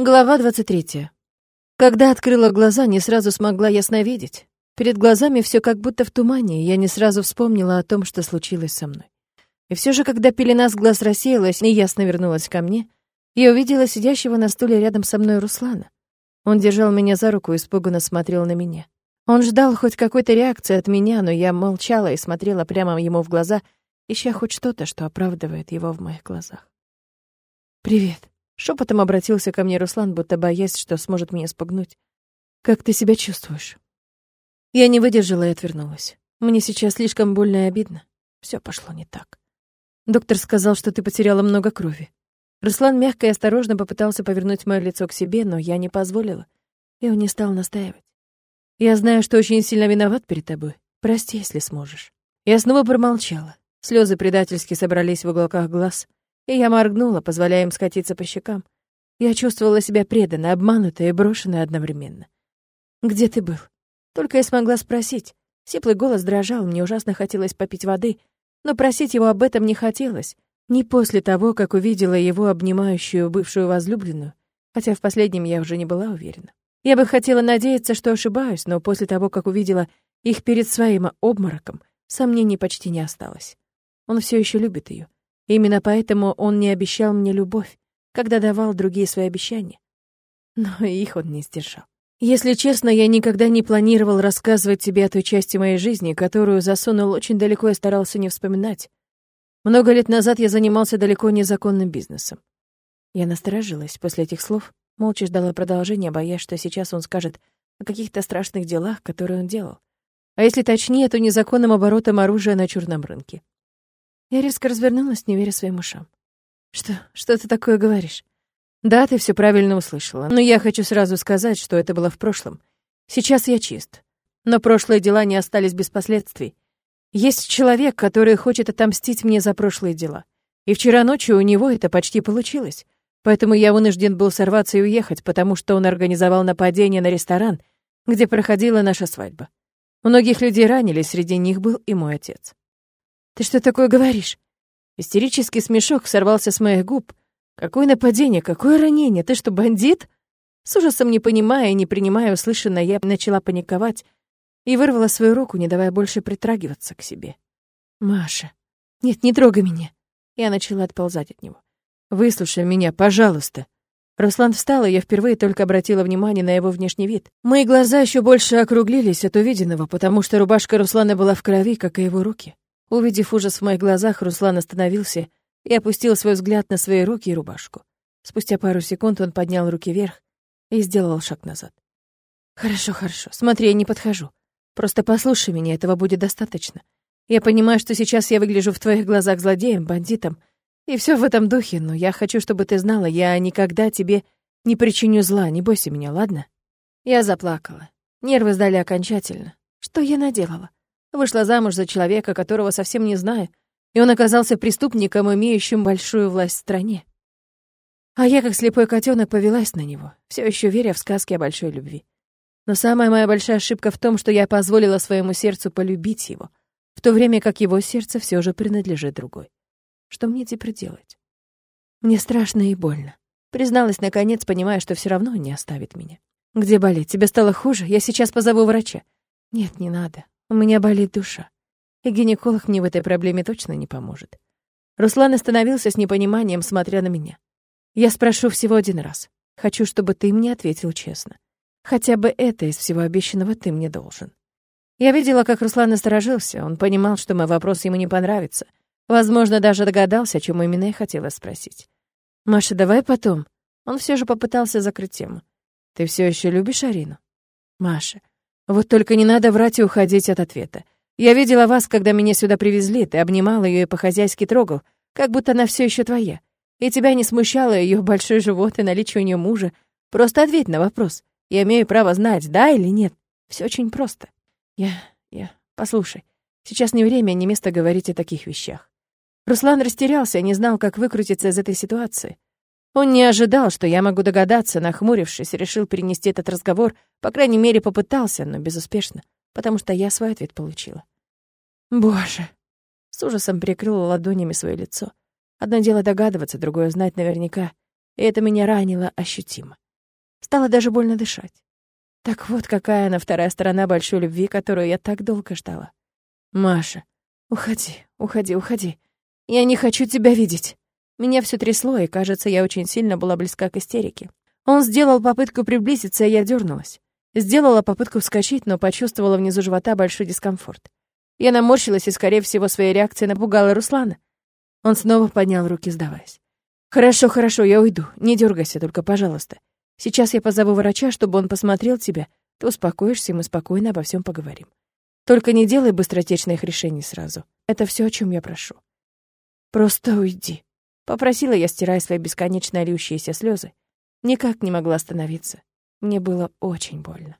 Глава 23. Когда открыла глаза, не сразу смогла ясно видеть. Перед глазами все как будто в тумане, и я не сразу вспомнила о том, что случилось со мной. И все же, когда пелена с глаз рассеялась и ясно вернулась ко мне, я увидела сидящего на стуле рядом со мной Руслана. Он держал меня за руку и испуганно смотрел на меня. Он ждал хоть какой-то реакции от меня, но я молчала и смотрела прямо ему в глаза, ища хоть что-то, что оправдывает его в моих глазах. «Привет», Шепотом обратился ко мне Руслан, будто боясь, что сможет меня спугнуть. «Как ты себя чувствуешь?» Я не выдержала и отвернулась. Мне сейчас слишком больно и обидно. Все пошло не так. Доктор сказал, что ты потеряла много крови. Руслан мягко и осторожно попытался повернуть мое лицо к себе, но я не позволила, и он не стал настаивать. Я знаю, что очень сильно виноват перед тобой. Прости, если сможешь. Я снова промолчала. Слезы предательски собрались в уголках глаз и я моргнула, позволяя им скатиться по щекам. Я чувствовала себя преданной, обманутой и брошенной одновременно. «Где ты был?» Только я смогла спросить. Сиплый голос дрожал, мне ужасно хотелось попить воды, но просить его об этом не хотелось. Не после того, как увидела его обнимающую бывшую возлюбленную, хотя в последнем я уже не была уверена. Я бы хотела надеяться, что ошибаюсь, но после того, как увидела их перед своим обмороком, сомнений почти не осталось. Он все еще любит ее. Именно поэтому он не обещал мне любовь, когда давал другие свои обещания. Но их он не сдержал. Если честно, я никогда не планировал рассказывать тебе о той части моей жизни, которую засунул очень далеко и старался не вспоминать. Много лет назад я занимался далеко незаконным бизнесом. Я насторожилась после этих слов, молча ждала продолжения, боясь, что сейчас он скажет о каких-то страшных делах, которые он делал. А если точнее, то незаконным оборотом оружия на черном рынке. Я резко развернулась, не веря своим ушам. «Что? Что ты такое говоришь?» «Да, ты все правильно услышала. Но я хочу сразу сказать, что это было в прошлом. Сейчас я чист. Но прошлые дела не остались без последствий. Есть человек, который хочет отомстить мне за прошлые дела. И вчера ночью у него это почти получилось. Поэтому я вынужден был сорваться и уехать, потому что он организовал нападение на ресторан, где проходила наша свадьба. Многих людей ранили, среди них был и мой отец. Ты что такое говоришь? Истерический смешок сорвался с моих губ. Какое нападение, какое ранение? Ты что, бандит? С ужасом не понимая и не принимая услышанное, я начала паниковать и вырвала свою руку, не давая больше притрагиваться к себе. «Маша, нет, не трогай меня!» Я начала отползать от него. «Выслушай меня, пожалуйста!» Руслан встал, и я впервые только обратила внимание на его внешний вид. Мои глаза еще больше округлились от увиденного, потому что рубашка Руслана была в крови, как и его руки. Увидев ужас в моих глазах, Руслан остановился и опустил свой взгляд на свои руки и рубашку. Спустя пару секунд он поднял руки вверх и сделал шаг назад. «Хорошо, хорошо. Смотри, я не подхожу. Просто послушай меня, этого будет достаточно. Я понимаю, что сейчас я выгляжу в твоих глазах злодеем, бандитом, и все в этом духе, но я хочу, чтобы ты знала, я никогда тебе не причиню зла, не бойся меня, ладно?» Я заплакала. Нервы сдали окончательно. Что я наделала? Вышла замуж за человека, которого совсем не знаю, и он оказался преступником, имеющим большую власть в стране. А я, как слепой котенок, повелась на него, все еще веря в сказки о большой любви. Но самая моя большая ошибка в том, что я позволила своему сердцу полюбить его, в то время как его сердце все же принадлежит другой. Что мне теперь делать? Мне страшно и больно. Призналась, наконец, понимая, что все равно он не оставит меня. «Где болит? Тебе стало хуже? Я сейчас позову врача». «Нет, не надо. У меня болит душа. И гинеколог мне в этой проблеме точно не поможет. Руслан остановился с непониманием, смотря на меня. Я спрошу всего один раз. Хочу, чтобы ты мне ответил честно. Хотя бы это из всего обещанного ты мне должен. Я видела, как Руслан насторожился. Он понимал, что мой вопрос ему не понравится. Возможно, даже догадался, о чем именно я хотела спросить. «Маша, давай потом». Он все же попытался закрыть тему. «Ты все еще любишь Арину?» «Маша, вот только не надо врать и уходить от ответа. Я видела вас, когда меня сюда привезли, ты обнимал ее и по-хозяйски трогал, как будто она все еще твоя. И тебя не смущало ее большой живот и наличие у нее мужа. Просто ответь на вопрос. Я имею право знать, да или нет. Все очень просто. Я... я... Послушай, сейчас не время, не место говорить о таких вещах. Руслан растерялся, не знал, как выкрутиться из этой ситуации. Он не ожидал, что я могу догадаться, нахмурившись, решил перенести этот разговор, по крайней мере, попытался, но безуспешно, потому что я свой ответ получила. «Боже!» С ужасом прикрыла ладонями свое лицо. Одно дело догадываться, другое — знать наверняка, и это меня ранило ощутимо. Стало даже больно дышать. Так вот, какая она вторая сторона большой любви, которую я так долго ждала. Маша, уходи, уходи, уходи. Я не хочу тебя видеть. Меня все трясло, и, кажется, я очень сильно была близка к истерике. Он сделал попытку приблизиться, и я дернулась. Сделала попытку вскочить, но почувствовала внизу живота большой дискомфорт. Я наморщилась и, скорее всего, своей реакцией напугала Руслана. Он снова поднял руки, сдаваясь. «Хорошо, хорошо, я уйду. Не дергайся только, пожалуйста. Сейчас я позову врача, чтобы он посмотрел тебя. Ты успокоишься, и мы спокойно обо всем поговорим. Только не делай быстротечных решений сразу. Это все, о чем я прошу. Просто уйди. Попросила я, стирая свои бесконечно льющиеся слезы. Никак не могла остановиться. Мне было очень больно.